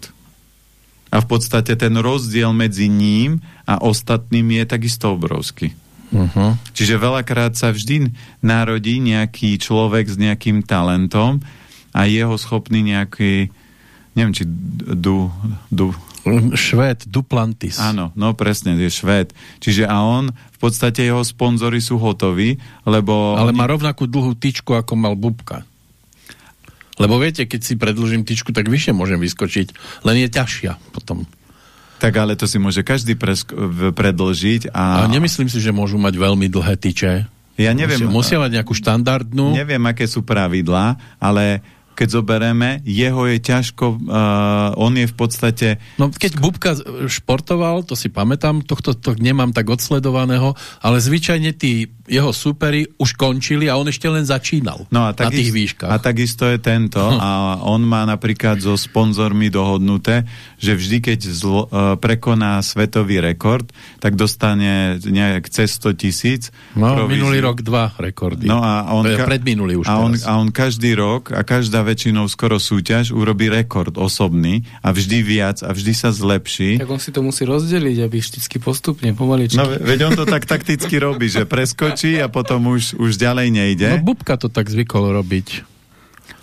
A v podstate ten rozdiel medzi ním a ostatnými je takisto obrovský. Uh -huh. Čiže veľakrát sa vždy narodí nejaký človek s nejakým talentom a jeho schopný nejaký, neviem, či du, du, Švéd, Duplantis. Áno, no presne, je Švéd. Čiže a on, v podstate jeho sponzory sú hotoví, lebo... Ale oni... má rovnakú dlhú tyčku, ako mal Bubka. Lebo viete, keď si predlžím tyčku, tak vyššie môžem vyskočiť, len je ťažšia potom. Tak ale to si môže každý predlžiť. A... a nemyslím si, že môžu mať veľmi dlhé tyče. Ja neviem. Musia, musia mať nejakú štandardnú. Neviem, aké sú pravidlá, ale keď zoberieme, jeho je ťažko, uh, on je v podstate... No keď Bubka športoval, to si pamätám, tohto to nemám tak odsledovaného, ale zvyčajne tí jeho superi už končili a on ešte len začínal no a na tých výškach. A takisto je tento hm. a on má napríklad so sponzormi dohodnuté, že vždy, keď zlo, uh, prekoná svetový rekord, tak dostane nejak cez 100 tisíc. No, províziu. minulý rok dva rekordy. No a on, Predminulý už a on, a on každý rok a každá väčšinou skoro súťaž urobí rekord osobný a vždy viac a vždy sa zlepší. Tak on si to musí rozdeliť, aby vždycky postupne, pomaličky. No, veď on to tak takticky robí, že preskočí skočí a potom už, už ďalej nejde. No Bubka to tak zvykol robiť.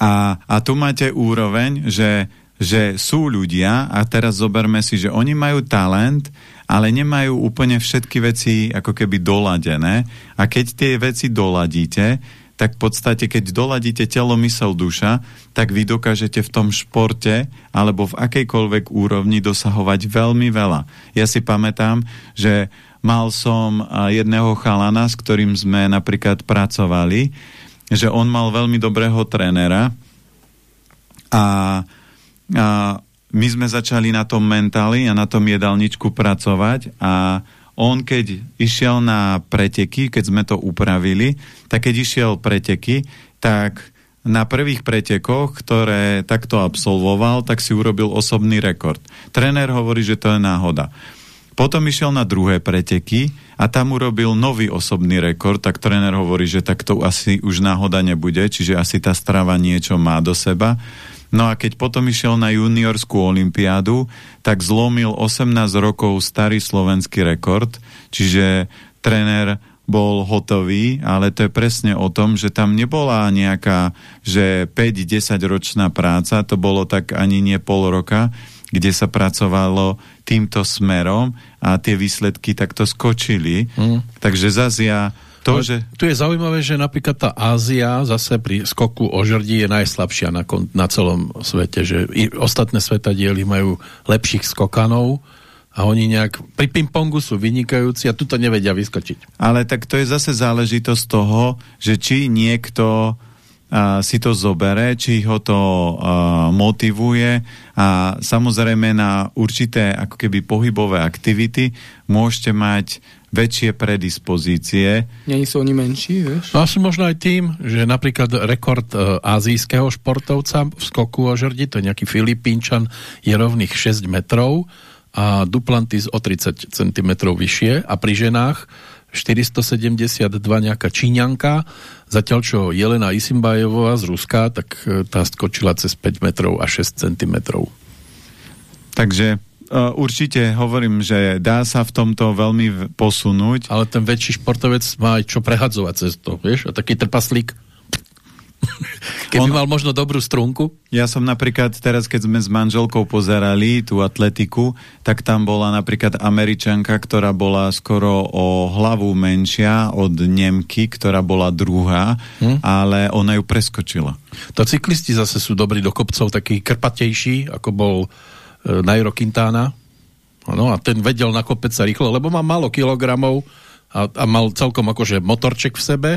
A, a tu máte úroveň, že, že sú ľudia a teraz zoberme si, že oni majú talent, ale nemajú úplne všetky veci ako keby doladené a keď tie veci doladíte, tak v podstate, keď doladíte telo, mysel, duša, tak vy dokážete v tom športe alebo v akejkoľvek úrovni dosahovať veľmi veľa. Ja si pamätám, že mal som jedného chalana, s ktorým sme napríklad pracovali, že on mal veľmi dobrého trénera a, a my sme začali na tom mentáli a na tom jedálničku pracovať a on keď išiel na preteky, keď sme to upravili, tak keď išiel preteky, tak na prvých pretekoch, ktoré takto absolvoval, tak si urobil osobný rekord. Trenér hovorí, že to je náhoda. Potom išiel na druhé preteky a tam urobil nový osobný rekord, tak tréner hovorí, že tak to asi už náhoda nebude, čiže asi tá strava niečo má do seba. No a keď potom išiel na juniorskú olympiádu, tak zlomil 18 rokov starý slovenský rekord, čiže tréner bol hotový, ale to je presne o tom, že tam nebola nejaká, že 5-10 ročná práca, to bolo tak ani nie pol roka, kde sa pracovalo týmto smerom a tie výsledky takto skočili. Mm. Takže zase ja to, že... Tu je zaujímavé, že napríklad tá Ázia zase pri skoku o žrdí je najslabšia na, na celom svete, že i ostatné svetadiely majú lepších skokanov, a oni nejak pri pingpongu sú vynikajúci a tu to nevedia vyskočiť. Ale tak to je zase záležitosť toho, že či niekto si to zobere, či ho to a, motivuje a samozrejme na určité ako keby pohybové aktivity môžete mať väčšie predispozície. Nie sú oni menší, vieš? No asi možno aj tým, že napríklad rekord e, azijského športovca v skoku o žrdi, to je nejaký Filipínčan, je rovných 6 metrov a Duplantis o 30 cm vyššie a pri ženách 472 nejaká Číňanka, zatiaľ čo Jelena Isimbajevová z Ruska, tak e, tá skočila cez 5 metrov a 6 cm. Takže uh, určite hovorím, že dá sa v tomto veľmi posunúť. Ale ten väčší športovec má aj čo prehadzovať cez to, vieš? A taký trpaslík [LAUGHS] Keby On, mal možno dobrú strunku? Ja som napríklad teraz, keď sme s manželkou pozerali tú atletiku, tak tam bola napríklad Američanka, ktorá bola skoro o hlavu menšia od Nemky, ktorá bola druhá, hm? ale ona ju preskočila. To cyklisti zase sú dobrí do kopcov, taký krpatejší, ako bol e, Nairo Quintana. No a ten vedel nakopec sa rýchlo, lebo má málo kilogramov a, a mal celkom akože motorček v sebe,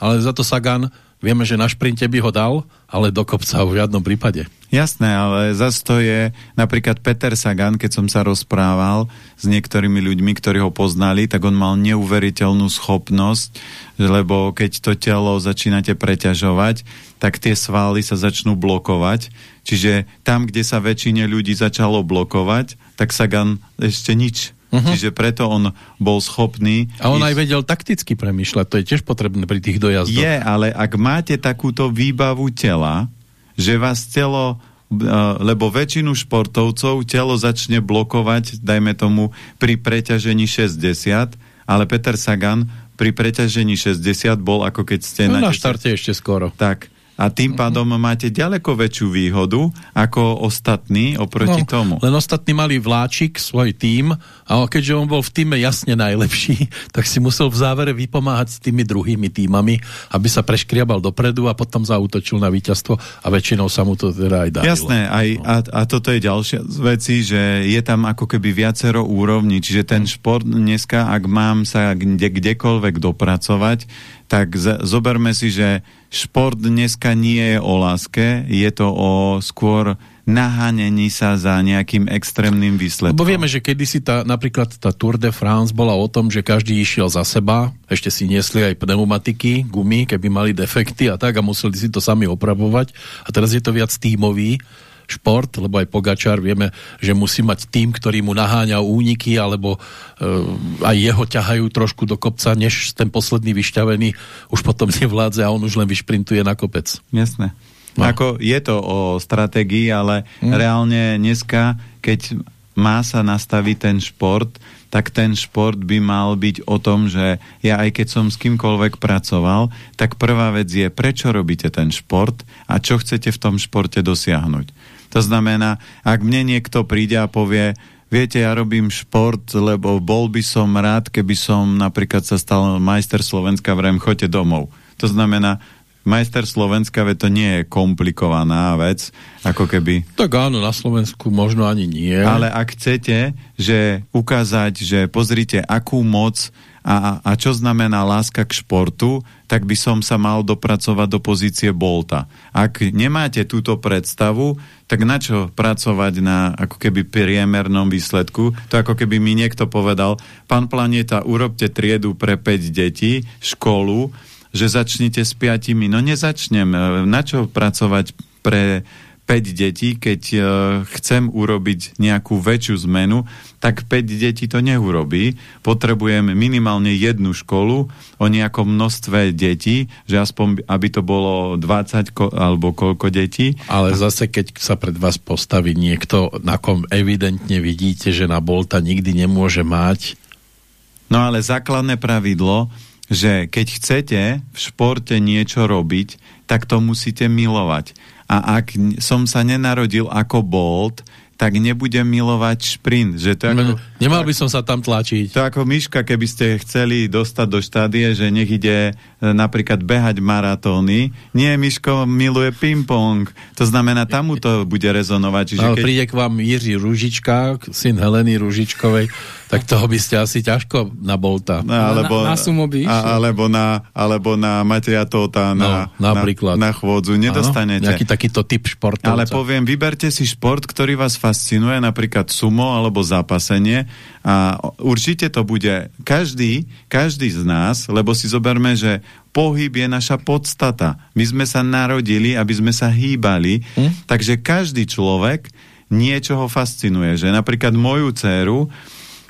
ale za to Sagan Vieme, že na šprinte by ho dal, ale do kopca v žiadnom prípade. Jasné, ale zase to je napríklad Peter Sagan, keď som sa rozprával s niektorými ľuďmi, ktorí ho poznali, tak on mal neuveriteľnú schopnosť, lebo keď to telo začínate preťažovať, tak tie svaly sa začnú blokovať. Čiže tam, kde sa väčšine ľudí začalo blokovať, tak Sagan ešte nič Uh-huh. Čiže preto on bol schopný... A on ísť... aj vedel takticky premýšľať, to je tiež potrebné pri tých dojazdoch. Je, ale ak máte takúto výbavu tela, že vás telo e, lebo väčšinu športovcov telo začne blokovať, dajme tomu, pri preťažení 60, ale Peter Sagan pri preťažení 60 bol ako keď ste... No, na, na štarte ešte skoro. Tak, a tým mhm. pádom máte ďaleko väčšiu výhodu ako ostatní oproti no, tomu. Len ostatní mali vláčik, svoj tým a keďže on bol v týme jasne najlepší, [LAUGHS] tak si musel v závere vypomáhať s tými druhými týmami, aby sa preškriabal dopredu a potom zautočil na víťazstvo a väčšinou sa mu to teda aj darilo. Jasné, aj, no. a, a toto je ďalšia z veci, že je tam ako keby viacero úrovní, čiže ten šport dneska, ak mám sa kde, kdekoľvek dopracovať, tak zoberme si, že šport dneska nie je o láske, je to o skôr nahanení sa za nejakým extrémnym výsledkom. Lebo vieme, že kedysi tá, napríklad tá Tour de France bola o tom, že každý išiel za seba, ešte si niesli aj pneumatiky, gumy, keby mali defekty a tak a museli si to sami opravovať. A teraz je to viac tímový šport, lebo aj Pogačar vieme, že musí mať tým, ktorý mu naháňa úniky, alebo e, aj jeho ťahajú trošku do kopca, než ten posledný vyšťavený už potom nevládze a on už len vyšprintuje na kopec. Jasné. No. Ako je to o stratégii, ale mm. reálne dneska, keď má sa nastaviť ten šport, tak ten šport by mal byť o tom, že ja aj keď som s kýmkoľvek pracoval, tak prvá vec je, prečo robíte ten šport a čo chcete v tom športe dosiahnuť. To znamená, ak mne niekto príde a povie, viete, ja robím šport, lebo bol by som rád, keby som napríklad sa stal majster Slovenska, vrem, choďte domov. To znamená, majster Slovenska, ve to nie je komplikovaná vec, ako keby... Tak áno, na Slovensku možno ani nie. Ale ak chcete, že ukázať, že pozrite, akú moc a, a čo znamená láska k športu, tak by som sa mal dopracovať do pozície Bolta. Ak nemáte túto predstavu, tak na čo pracovať na ako keby priemernom výsledku? To ako keby mi niekto povedal, pán Planeta, urobte triedu pre 5 detí, školu, že začnite s piatimi. No nezačnem. Na čo pracovať pre 5 detí, keď uh, chcem urobiť nejakú väčšiu zmenu, tak 5 detí to neurobí. Potrebujem minimálne jednu školu o nejakom množstve detí, že aspoň aby to bolo 20 ko alebo koľko detí. Ale zase, keď sa pred vás postaví niekto, na kom evidentne vidíte, že na Bolta nikdy nemôže mať. No ale základné pravidlo, že keď chcete v športe niečo robiť, tak to musíte milovať a ak som sa nenarodil ako Bolt, tak nebudem milovať šprint. Že to ako, no, Nemal by som sa tam tlačiť. To ako Myška, keby ste chceli dostať do štádie, že nech ide e, napríklad behať maratóny. Nie, Myško miluje ping-pong. To znamená, tam mu to bude rezonovať. Čiže Ale keď... príde k vám Jiří Ružička, syn Heleny Ružičkovej, tak toho by ste asi ťažko na Bolta. No, alebo, na, na sumo by a, alebo, na, alebo na Mateja Tota na, no, napríklad. na, na chôdzu. Nedostanete. Áno, nejaký takýto typ športovca. Ale poviem, vyberte si šport, ktorý vás fascinuje, napríklad sumo alebo zápasenie a určite to bude každý, každý z nás, lebo si zoberme, že pohyb je naša podstata. My sme sa narodili, aby sme sa hýbali, hm? takže každý človek niečo ho fascinuje. Že napríklad moju dceru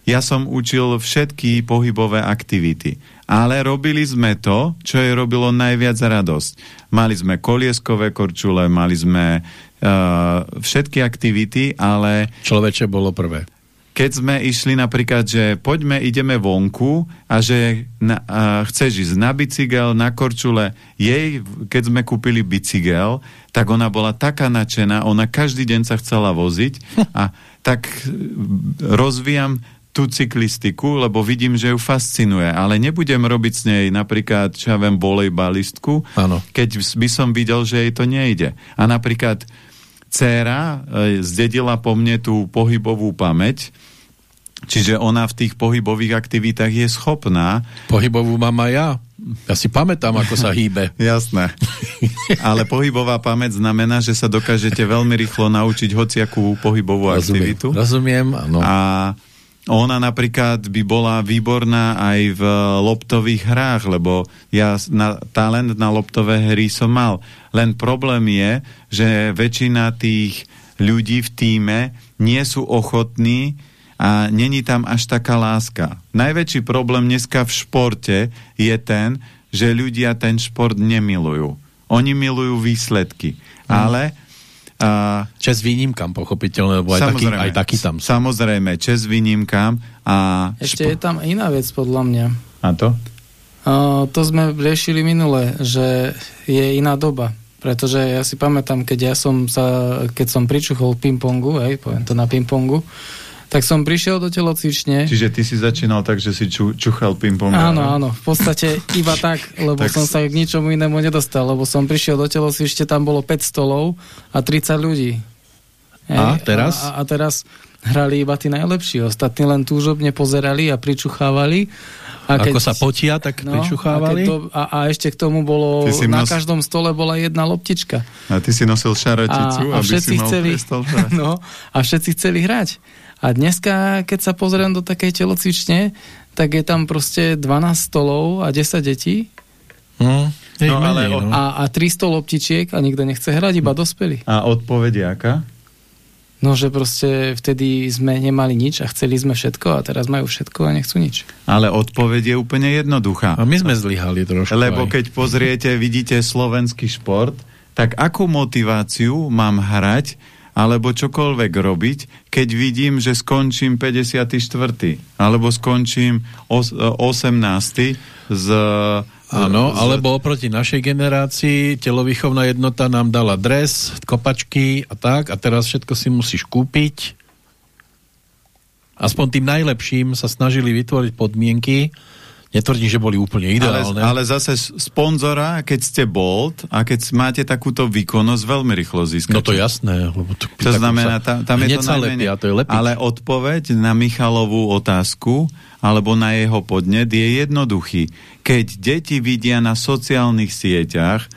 ja som učil všetky pohybové aktivity. Ale robili sme to, čo jej robilo najviac radosť. Mali sme kolieskové korčule, mali sme uh, všetky aktivity, ale... Človeče bolo prvé. Keď sme išli napríklad, že poďme, ideme vonku a že na, uh, chceš ísť na bicykel, na korčule. Jej, keď sme kúpili bicykel, tak ona bola taká nadšená, ona každý deň sa chcela voziť a tak rozvíjam tú cyklistiku, lebo vidím, že ju fascinuje, ale nebudem robiť s nej napríklad, čo ja viem, volejbalistku, ano. keď by som videl, že jej to nejde. A napríklad dcéra e, zdedila po mne tú pohybovú pamäť, čiže ona v tých pohybových aktivitách je schopná. Pohybovú mám aj ja. Ja si pamätám, ako sa hýbe. [LAUGHS] Jasné. Ale pohybová pamäť znamená, že sa dokážete veľmi rýchlo naučiť hociakú pohybovú rozumiem, aktivitu. Rozumiem, áno. A ona napríklad by bola výborná aj v loptových hrách, lebo ja na, talent na loptové hry som mal. Len problém je, že väčšina tých ľudí v týme nie sú ochotní a není tam až taká láska. Najväčší problém dneska v športe je ten, že ľudia ten šport nemilujú. Oni milujú výsledky. Mm. Ale a, čes výnimkám, pochopiteľne, lebo aj taký, aj taký tam sú. Samozrejme, čes výnimkám. A Ešte špo... je tam iná vec, podľa mňa. A to? Uh, to sme riešili minule, že je iná doba. Pretože ja si pamätám, keď ja som sa, keď som pričuchol pingpongu, hej, poviem to na pingpongu, tak som prišiel do telocvične. Čiže ty si začínal tak, že si ču, čuchal ping-pong. Áno, áno, v podstate iba [LAUGHS] tak, lebo tak som sa k ničomu inému nedostal, lebo som prišiel do telocvične, tam bolo 5 stolov a 30 ľudí. A teraz? A, a teraz hrali iba tí najlepší, ostatní len túžobne pozerali a pričuchávali. A keď, Ako sa potia, tak no, pričuchávali? A, to, a, a ešte k tomu bolo, na nos... každom stole bola jedna loptička. A ty si nosil šaraticu, a, a aby si mal chceli, [LAUGHS] no, A všetci chceli hrať. A dneska, keď sa pozriem do takej telocvične, tak je tam proste 12 stolov a 10 detí. Hmm. No, ale, no. A, a 300 loptičiek a nikto nechce hrať, iba dospelí. A odpoveď aká? No, že proste vtedy sme nemali nič a chceli sme všetko a teraz majú všetko a nechcú nič. Ale odpoveď je úplne jednoduchá. A my sme zlyhali trošku. Lebo aj. keď pozriete, vidíte slovenský šport, tak akú motiváciu mám hrať, alebo čokoľvek robiť, keď vidím, že skončím 54. alebo skončím 18. z Áno, alebo oproti našej generácii telovýchovná jednota nám dala dres, kopačky a tak a teraz všetko si musíš kúpiť. Aspoň tým najlepším sa snažili vytvoriť podmienky, Netvrdím, že boli úplne ideálne. Ale, ale zase sponzora, keď ste Bolt a keď máte takúto výkonnosť, veľmi rýchlo získate. No to jasné. Lebo to, to znamená, tam, tam je to najmenej. to je ale odpoveď na Michalovú otázku alebo na jeho podnet je jednoduchý. Keď deti vidia na sociálnych sieťach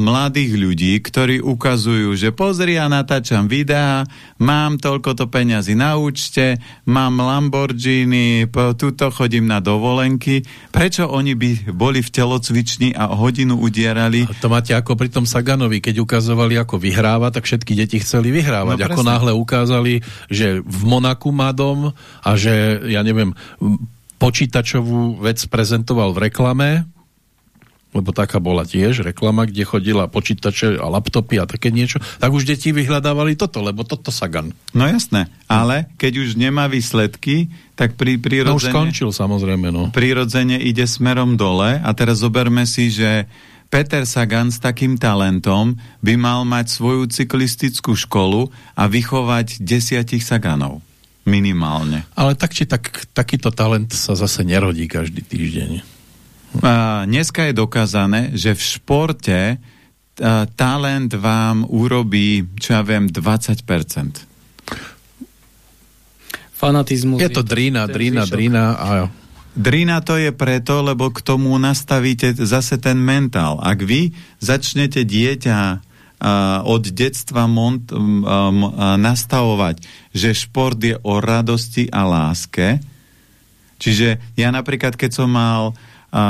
mladých ľudí, ktorí ukazujú, že pozri, ja natáčam videá, mám toľkoto peňazí na účte, mám Lamborghini, po, tuto chodím na dovolenky. Prečo oni by boli v telocvični a hodinu udierali? A to máte ako pri tom Saganovi, keď ukazovali, ako vyhráva, tak všetky deti chceli vyhrávať. No, ako náhle ukázali, že v Monaku má dom a že, ja neviem, počítačovú vec prezentoval v reklame, lebo taká bola tiež reklama, kde chodila počítače a laptopy a také niečo, tak už deti vyhľadávali toto, lebo toto Sagan. No jasné, ale keď už nemá výsledky, tak pri, prirodzene... No už skončil samozrejme, no. Prirodzene ide smerom dole a teraz zoberme si, že Peter Sagan s takým talentom by mal mať svoju cyklistickú školu a vychovať desiatich Saganov. Minimálne. Ale tak či tak, takýto talent sa zase nerodí každý týždeň. A dneska je dokázané, že v športe a, talent vám urobí, čo ja viem, 20%. Fanatizmus. Je to drina, drina, drina a Drina to je preto, lebo k tomu nastavíte zase ten mentál. Ak vy začnete dieťa od detstva mont, um, um, nastavovať, že šport je o radosti a láske, čiže ja napríklad, keď som mal a,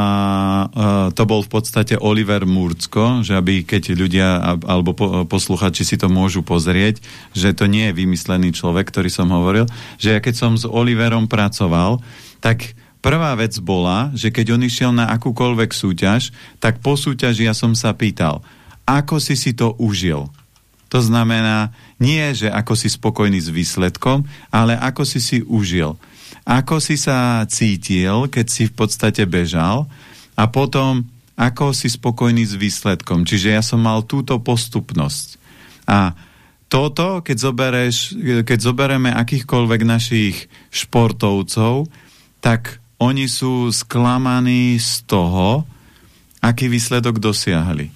to bol v podstate Oliver Murcko, že aby keď ľudia alebo po, posluchači si to môžu pozrieť, že to nie je vymyslený človek, ktorý som hovoril, že ja keď som s Oliverom pracoval, tak prvá vec bola, že keď on išiel na akúkoľvek súťaž, tak po súťaži ja som sa pýtal, ako si si to užil? To znamená, nie, že ako si spokojný s výsledkom, ale ako si si užil ako si sa cítil, keď si v podstate bežal a potom ako si spokojný s výsledkom. Čiže ja som mal túto postupnosť. A toto, keď, zobereš, keď zoberieme akýchkoľvek našich športovcov, tak oni sú sklamaní z toho, aký výsledok dosiahli.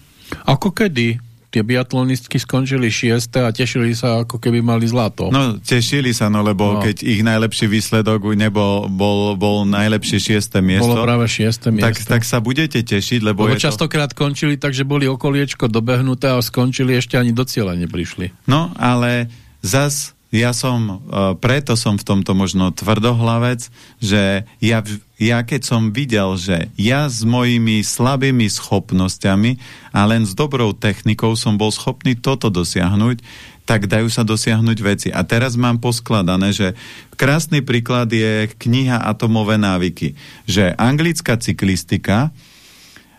Ako kedy? Tie biatlonistky skončili šieste a tešili sa, ako keby mali zlato. No, tešili sa, no lebo no. keď ich najlepší výsledok nebol bol, bol najlepšie šieste miesto. Bolo práve šieste miesto. Tak, tak sa budete tešiť, lebo... Lebo častokrát to... končili tak, že boli okoliečko dobehnuté a skončili ešte ani do cieľa neprišli. No, ale zas ja som, uh, preto som v tomto možno tvrdohlavec, že ja, ja keď som videl, že ja s mojimi slabými schopnosťami a len s dobrou technikou som bol schopný toto dosiahnuť, tak dajú sa dosiahnuť veci. A teraz mám poskladané, že krásny príklad je kniha Atomové návyky, že anglická cyklistika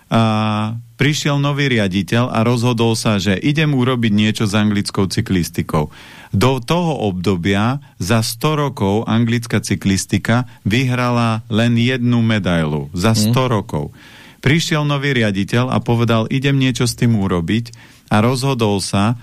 a prišiel nový riaditeľ a rozhodol sa, že idem urobiť niečo s anglickou cyklistikou. Do toho obdobia za 100 rokov anglická cyklistika vyhrala len jednu medailu. Za 100 mm. rokov. Prišiel nový riaditeľ a povedal, idem niečo s tým urobiť a rozhodol sa,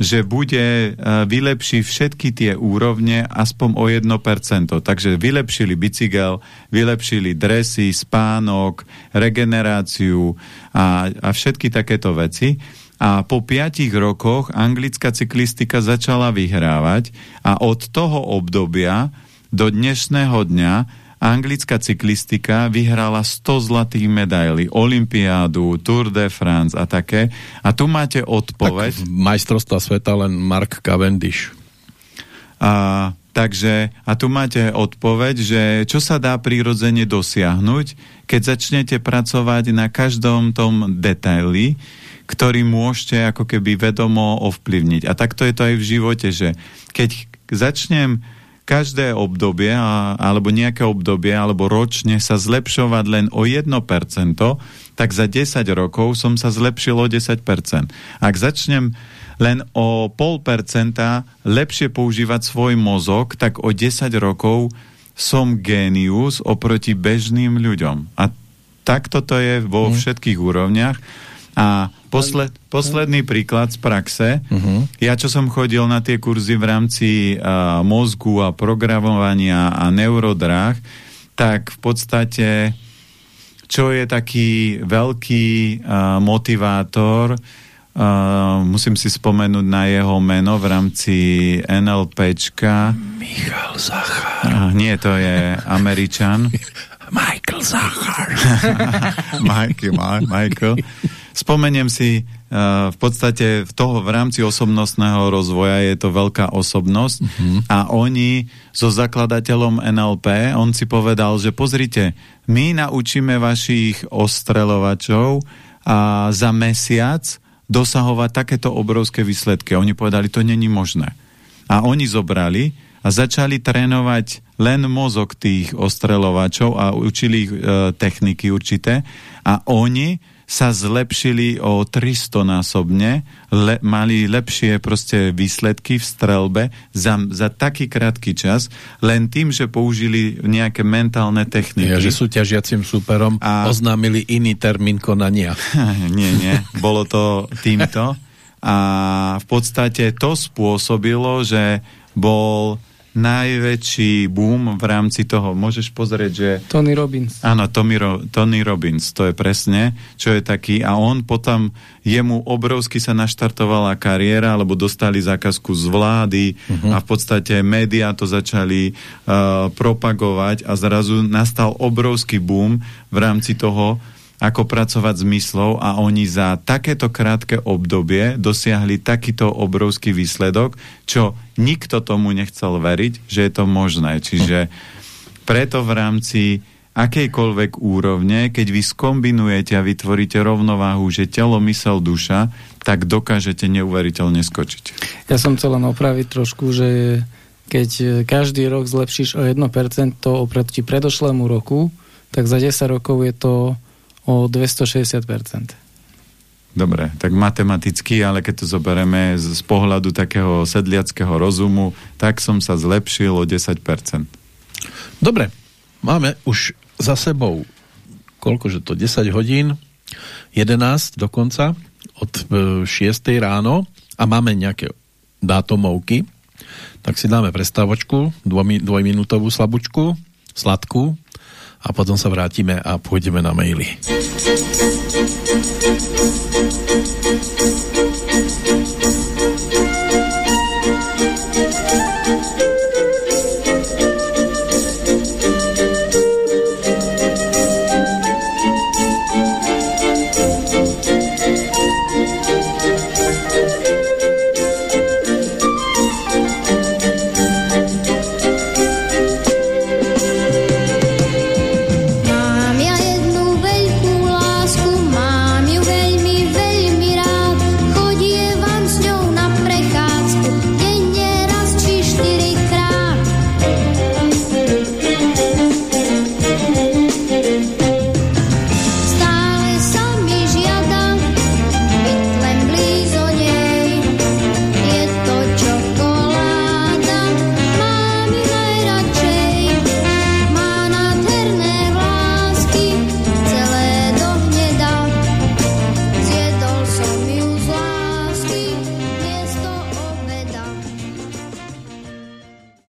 že bude, e, vylepší všetky tie úrovne aspoň o 1%. Takže vylepšili bicykel, vylepšili dresy, spánok, regeneráciu a, a všetky takéto veci. A po piatich rokoch anglická cyklistika začala vyhrávať a od toho obdobia do dnešného dňa anglická cyklistika vyhrala 100 zlatých medailí, Olympiádu, Tour de France a také. A tu máte odpoveď. Tak majstrovstva sveta len Mark Cavendish. A, takže, a tu máte odpoveď, že čo sa dá prirodzene dosiahnuť, keď začnete pracovať na každom tom detaili, ktorý môžete ako keby vedomo ovplyvniť. A takto je to aj v živote, že keď začnem každé obdobie a, alebo nejaké obdobie alebo ročne sa zlepšovať len o 1%, tak za 10 rokov som sa zlepšil o 10%. Ak začnem len o pol percenta lepšie používať svoj mozog, tak o 10 rokov som génius oproti bežným ľuďom. A takto to je vo všetkých úrovniach. A Posled, posledný príklad z praxe. Uh-huh. Ja, čo som chodil na tie kurzy v rámci uh, mozgu a programovania a neurodráh, tak v podstate, čo je taký veľký uh, motivátor, uh, musím si spomenúť na jeho meno v rámci NLPčka. Michal Zachar. Uh, nie, to je Američan. [LAUGHS] Michael Zachar. [LAUGHS] Michael, Michael spomeniem si uh, v podstate v toho v rámci osobnostného rozvoja je to veľká osobnosť uh mhm. -huh. a oni so zakladateľom NLP, on si povedal, že pozrite, my naučíme vašich ostrelovačov a za mesiac dosahovať takéto obrovské výsledky. Oni povedali, to není možné. A oni zobrali a začali trénovať len mozog tých ostrelovačov a učili ich e, techniky určité a oni sa zlepšili o 300 násobne, le, mali lepšie proste výsledky v strelbe za, za taký krátky čas, len tým, že použili nejaké mentálne techniky. Ja, že súťažiacim superom a... oznámili iný termín konania. [LAUGHS] nie, nie, bolo to týmto. A v podstate to spôsobilo, že bol najväčší boom v rámci toho. Môžeš pozrieť, že... Tony Robbins. Áno, Tommy Ro Tony Robbins, to je presne, čo je taký. A on potom, jemu obrovsky sa naštartovala kariéra, lebo dostali zákazku z vlády uh -huh. a v podstate médiá to začali uh, propagovať a zrazu nastal obrovský boom v rámci toho, ako pracovať s myslou a oni za takéto krátke obdobie dosiahli takýto obrovský výsledok, čo nikto tomu nechcel veriť, že je to možné. Čiže preto v rámci akejkoľvek úrovne, keď vy skombinujete a vytvoríte rovnováhu, že telo, mysel, duša, tak dokážete neuveriteľne skočiť. Ja som chcel len opraviť trošku, že keď každý rok zlepšíš o 1% oproti predošlému roku, tak za 10 rokov je to o 260%. Dobre, tak matematicky, ale keď to zoberieme z, z pohľadu takého sedliackého rozumu, tak som sa zlepšil o 10%. Dobre, máme už za sebou koľkože to, 10 hodín, 11 dokonca, od 6 e, ráno a máme nejaké dátomovky, tak si dáme prestávočku, dvojminútovú slabučku, sladkú a potom sa vrátime a pôjdeme na maily.